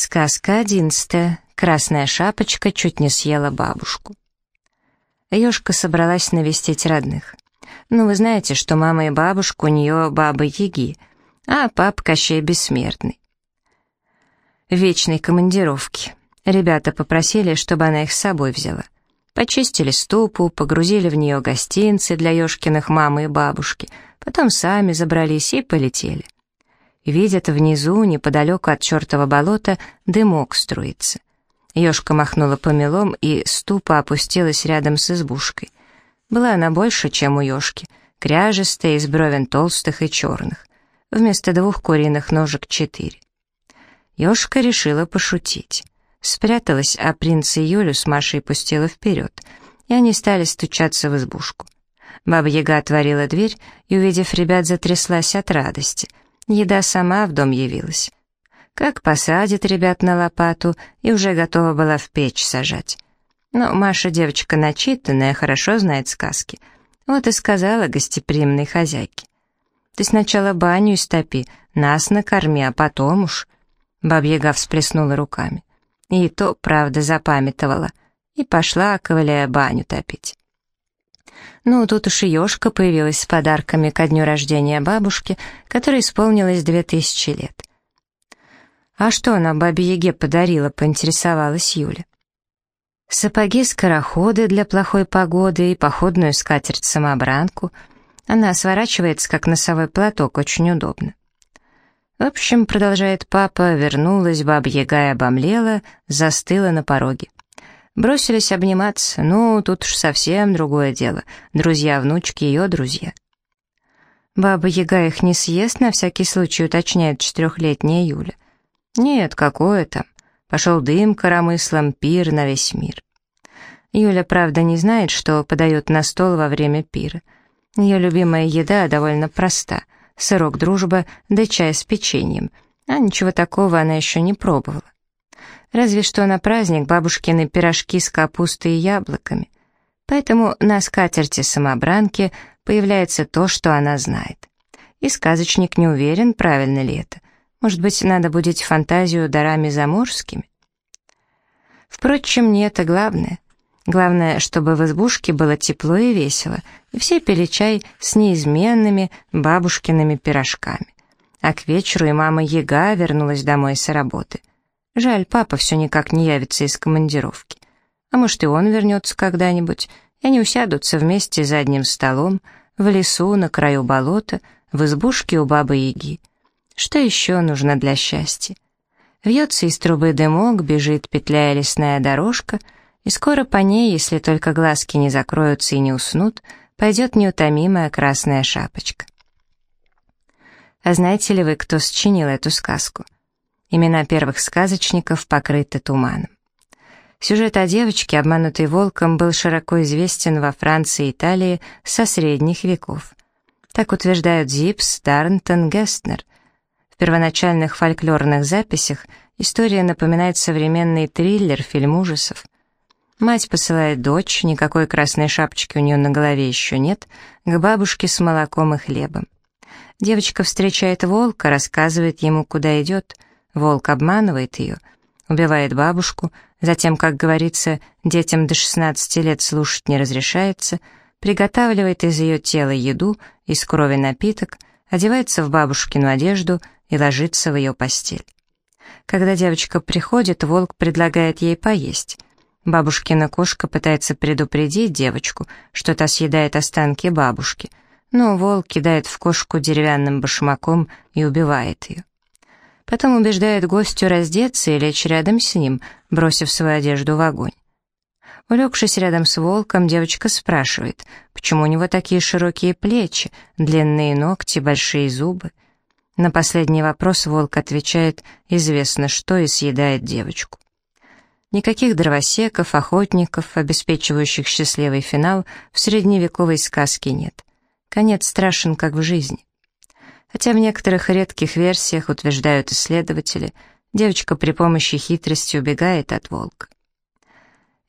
Сказка одиннадцатая. Красная шапочка чуть не съела бабушку. Ёшка собралась навестить родных. Ну, вы знаете, что мама и бабушка у нее бабы-яги, а пап Кощей бессмертный. Вечной командировки. Ребята попросили, чтобы она их с собой взяла. Почистили ступу, погрузили в нее гостинцы для Ёшкиных мамы и бабушки, потом сами забрались и полетели. Видят, внизу, неподалеку от чертова болота, дымок струится. Ёшка махнула помелом, и ступа опустилась рядом с избушкой. Была она больше, чем у Ёшки, кряжестая, из бровен толстых и черных. Вместо двух куриных ножек четыре. Ёшка решила пошутить. Спряталась, а принца Юлю с Машей пустила вперед, и они стали стучаться в избушку. Баба-яга отворила дверь и, увидев ребят, затряслась от радости — Еда сама в дом явилась. Как посадит ребят на лопату, и уже готова была в печь сажать. Но Маша девочка начитанная, хорошо знает сказки. Вот и сказала гостеприимной хозяйке. «Ты сначала баню истопи, нас накорми, а потом уж...» Бабьяга всплеснула руками. И то, правда, запамятовала. И пошла, ковыляя, баню топить. Ну, тут уж и ёшка появилась с подарками ко дню рождения бабушки, которой исполнилось две тысячи лет. «А что она бабе-яге подарила?» — поинтересовалась Юля. Сапоги-скороходы для плохой погоды и походную скатерть-самобранку. Она сворачивается, как носовой платок, очень удобно. В общем, продолжает папа, вернулась, баба-яга и обомлела, застыла на пороге. Бросились обниматься, ну, тут уж совсем другое дело. Друзья-внучки ее друзья. Баба-яга их не съест, на всякий случай уточняет четырехлетняя Юля. Нет, какое там. Пошел дым коромыслом, пир на весь мир. Юля, правда, не знает, что подает на стол во время пира. Ее любимая еда довольно проста. Сырок дружба да чай с печеньем. А ничего такого она еще не пробовала. Разве что на праздник бабушкины пирожки с капустой и яблоками. Поэтому на скатерти самобранки появляется то, что она знает. И сказочник не уверен, правильно ли это. Может быть, надо будить фантазию дарами заморскими? Впрочем, не это главное. Главное, чтобы в избушке было тепло и весело, и все пили чай с неизменными бабушкиными пирожками. А к вечеру и мама Яга вернулась домой с работы. Жаль, папа все никак не явится из командировки. А может, и он вернется когда-нибудь, и они усядутся вместе за одним столом, в лесу, на краю болота, в избушке у бабы-яги. Что еще нужно для счастья? Вьется из трубы дымок, бежит, петляя лесная дорожка, и скоро по ней, если только глазки не закроются и не уснут, пойдет неутомимая красная шапочка. А знаете ли вы, кто сочинил эту сказку? Имена первых сказочников покрыты туманом. Сюжет о девочке, обманутой волком, был широко известен во Франции и Италии со средних веков. Так утверждают Зипс, Дарнтон, Гестнер. В первоначальных фольклорных записях история напоминает современный триллер, фильм ужасов. Мать посылает дочь, никакой красной шапочки у нее на голове еще нет, к бабушке с молоком и хлебом. Девочка встречает волка, рассказывает ему, куда идет — Волк обманывает ее, убивает бабушку, затем, как говорится, детям до 16 лет слушать не разрешается, приготавливает из ее тела еду, из крови напиток, одевается в бабушкину одежду и ложится в ее постель. Когда девочка приходит, волк предлагает ей поесть. Бабушкина кошка пытается предупредить девочку, что та съедает останки бабушки, но волк кидает в кошку деревянным башмаком и убивает ее. Потом убеждает гостю раздеться и лечь рядом с ним, бросив свою одежду в огонь. Улегшись рядом с волком, девочка спрашивает, почему у него такие широкие плечи, длинные ногти, большие зубы. На последний вопрос волк отвечает «известно что» и съедает девочку. Никаких дровосеков, охотников, обеспечивающих счастливый финал, в средневековой сказке нет. Конец страшен, как в жизни. Хотя в некоторых редких версиях, утверждают исследователи, девочка при помощи хитрости убегает от волка.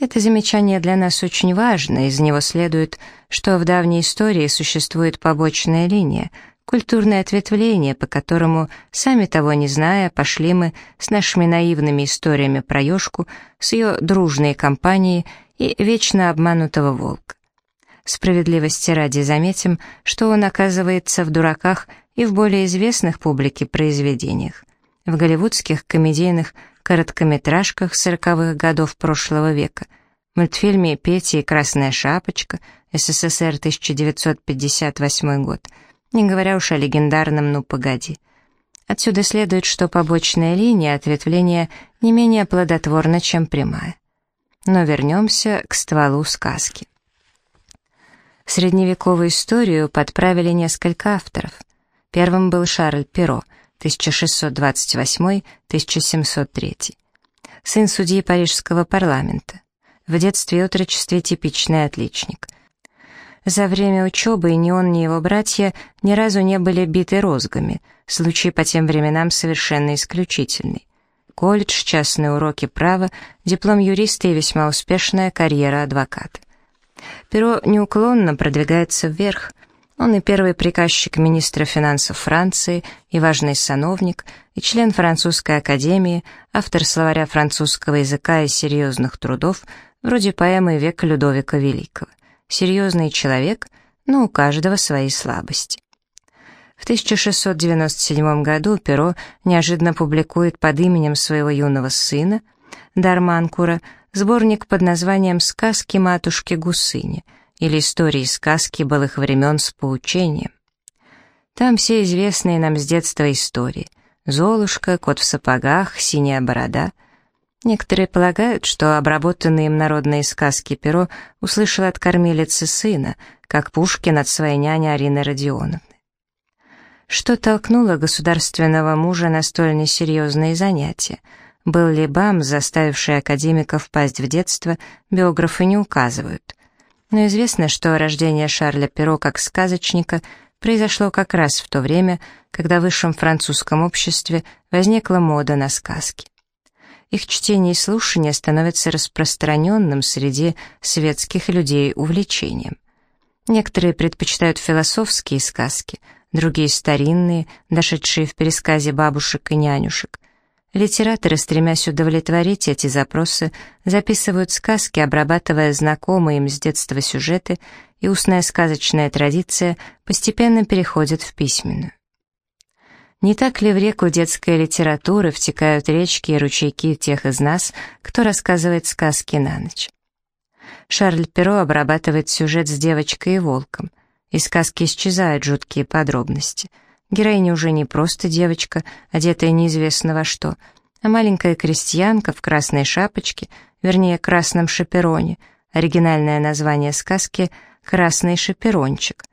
Это замечание для нас очень важно, из него следует, что в давней истории существует побочная линия, культурное ответвление, по которому, сами того не зная, пошли мы с нашими наивными историями про ёшку, с ее дружной компанией и вечно обманутого волка. Справедливости ради заметим, что он оказывается в «Дураках» и в более известных публике произведениях, в голливудских комедийных короткометражках сороковых годов прошлого века, мультфильме «Петя и Красная Шапочка», СССР 1958 год, не говоря уж о легендарном «Ну, погоди». Отсюда следует, что побочная линия ответвления не менее плодотворна, чем прямая. Но вернемся к стволу сказки. Средневековую историю подправили несколько авторов. Первым был Шарль Перо, 1628-1703. Сын судьи Парижского парламента. В детстве и отрочестве типичный отличник. За время учебы ни он, ни его братья ни разу не были биты розгами, случай по тем временам совершенно исключительный. Колледж, частные уроки права, диплом юриста и весьма успешная карьера адвоката. Перо неуклонно продвигается вверх. Он и первый приказчик министра финансов Франции, и важный сановник, и член французской академии, автор словаря французского языка и серьезных трудов, вроде поэмы «Век Людовика Великого». Серьезный человек, но у каждого свои слабости. В 1697 году Перо неожиданно публикует под именем своего юного сына, Дарманкура, сборник под названием «Сказки матушки Гусыни» или «Истории сказки былых времен с поучением». Там все известные нам с детства истории. Золушка, кот в сапогах, синяя борода. Некоторые полагают, что обработанные им народные сказки Перо услышал от кормилицы сына, как Пушкин от своей няни Арины Родионовны. Что толкнуло государственного мужа на столь несерьезные занятия — был ли БАМ, заставивший академика впасть в детство, биографы не указывают. Но известно, что рождение Шарля Перо как сказочника произошло как раз в то время, когда в высшем французском обществе возникла мода на сказки. Их чтение и слушание становится распространенным среди светских людей увлечением. Некоторые предпочитают философские сказки, другие — старинные, дошедшие в пересказе бабушек и нянюшек. Литераторы, стремясь удовлетворить эти запросы, записывают сказки, обрабатывая знакомые им с детства сюжеты, и устная сказочная традиция постепенно переходит в письменную. Не так ли в реку детской литературы втекают речки и ручейки тех из нас, кто рассказывает сказки на ночь? Шарль Перо обрабатывает сюжет с девочкой и волком. Из сказки исчезают жуткие подробности — Героиня уже не просто девочка, одетая неизвестно во что, а маленькая крестьянка в красной шапочке, вернее, красном шапероне. Оригинальное название сказки «Красный шаперончик».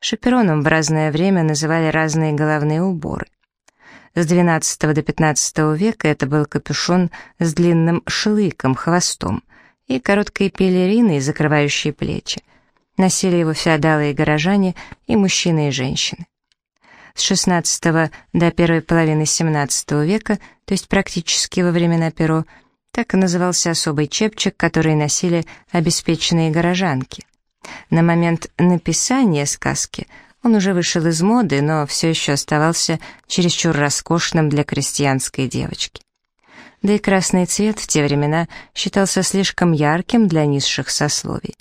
Шапероном в разное время называли разные головные уборы. С XII до XV века это был капюшон с длинным шлыком, хвостом и короткой пелериной, закрывающей плечи. Носили его феодалы и горожане, и мужчины и женщины с XVI до первой половины XVII века, то есть практически во времена Перо, так и назывался особый чепчик, который носили обеспеченные горожанки. На момент написания сказки он уже вышел из моды, но все еще оставался чересчур роскошным для крестьянской девочки. Да и красный цвет в те времена считался слишком ярким для низших сословий.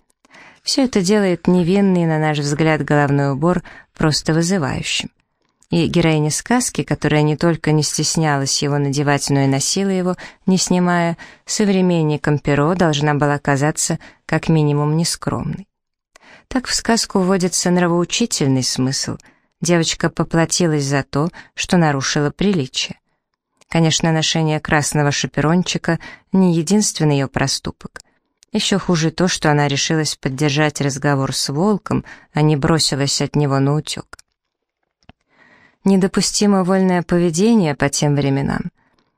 Все это делает невинный, на наш взгляд, головной убор просто вызывающим и героиня сказки, которая не только не стеснялась его надевать, но и носила его, не снимая, современником перо должна была казаться как минимум нескромной. Так в сказку вводится нравоучительный смысл. Девочка поплатилась за то, что нарушила приличие. Конечно, ношение красного шаперончика не единственный ее проступок. Еще хуже то, что она решилась поддержать разговор с волком, а не бросилась от него на утек. Недопустимо вольное поведение по тем временам.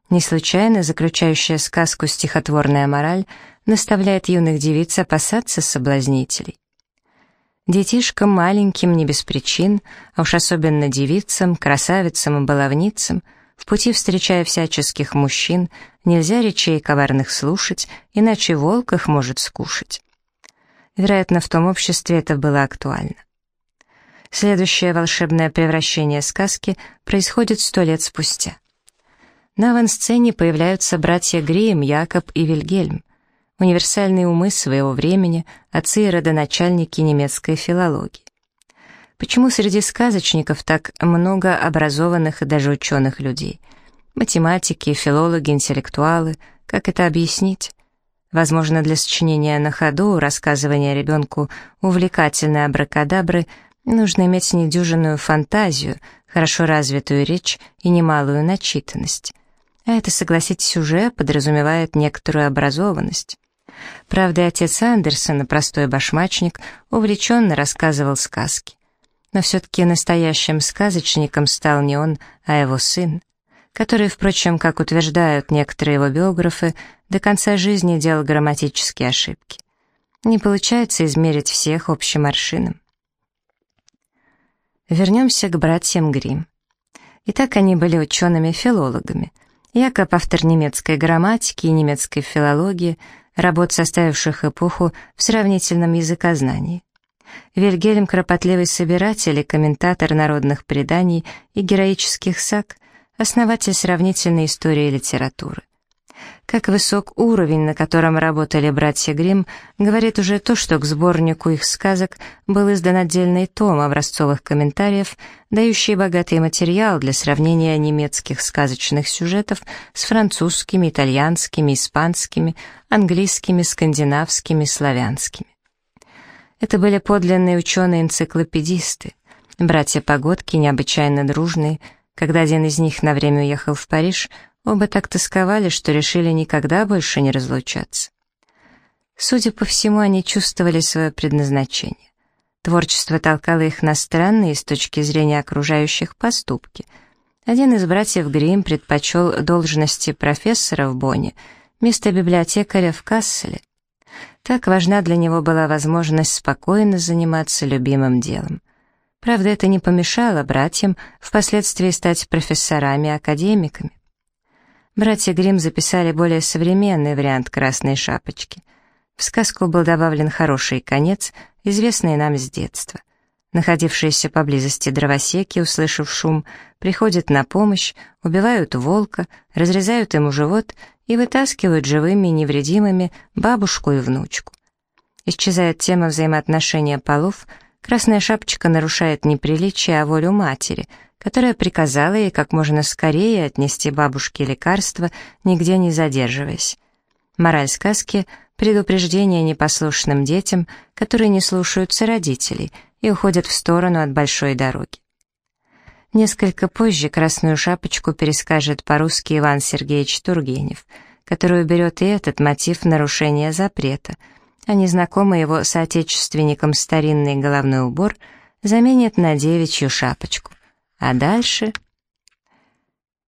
Не случайно заключающая сказку стихотворная мораль наставляет юных девиц опасаться соблазнителей. Детишкам маленьким не без причин, а уж особенно девицам, красавицам и баловницам, в пути встречая всяческих мужчин, нельзя речей коварных слушать, иначе волк их может скушать. Вероятно, в том обществе это было актуально. Следующее волшебное превращение сказки происходит сто лет спустя. На авансцене появляются братья Грием, Якоб и Вильгельм, универсальные умы своего времени, отцы и родоначальники немецкой филологии. Почему среди сказочников так много образованных и даже ученых людей? Математики, филологи, интеллектуалы. Как это объяснить? Возможно, для сочинения на ходу, рассказывания ребенку увлекательной абракадабры нужно иметь недюжинную фантазию, хорошо развитую речь и немалую начитанность. А это, согласитесь, уже подразумевает некоторую образованность. Правда, отец Андерсона, простой башмачник, увлеченно рассказывал сказки. Но все-таки настоящим сказочником стал не он, а его сын, который, впрочем, как утверждают некоторые его биографы, до конца жизни делал грамматические ошибки. Не получается измерить всех общим аршином. Вернемся к братьям Гримм. Итак, они были учеными-филологами. Якоб автор немецкой грамматики и немецкой филологии, работ, составивших эпоху в сравнительном языкознании. Вильгельм — кропотливый собиратель и комментатор народных преданий и героических саг, основатель сравнительной истории и литературы. Как высок уровень, на котором работали братья Гримм, говорит уже то, что к сборнику их сказок был издан отдельный том образцовых комментариев, дающий богатый материал для сравнения немецких сказочных сюжетов с французскими, итальянскими, испанскими, английскими, скандинавскими, славянскими. Это были подлинные ученые-энциклопедисты, братья Погодки, необычайно дружные, когда один из них на время уехал в Париж, оба так тосковали, что решили никогда больше не разлучаться. Судя по всему, они чувствовали свое предназначение. Творчество толкало их на странные с точки зрения окружающих поступки. Один из братьев Грим предпочел должности профессора в Бонне, место библиотекаря в Касселе. Так важна для него была возможность спокойно заниматься любимым делом. Правда, это не помешало братьям впоследствии стать профессорами-академиками. Братья Гримм записали более современный вариант «Красной шапочки». В сказку был добавлен хороший конец, известный нам с детства. Находившиеся поблизости дровосеки, услышав шум, приходят на помощь, убивают волка, разрезают ему живот и вытаскивают живыми и невредимыми бабушку и внучку. Исчезает тема взаимоотношения полов — Красная шапочка нарушает не приличие, а волю матери, которая приказала ей как можно скорее отнести бабушке лекарства, нигде не задерживаясь. Мораль сказки — предупреждение непослушным детям, которые не слушаются родителей и уходят в сторону от большой дороги. Несколько позже «Красную шапочку» перескажет по-русски Иван Сергеевич Тургенев, который уберет и этот мотив нарушения запрета — а незнакомый его соотечественникам старинный головной убор заменит на девичью шапочку. А дальше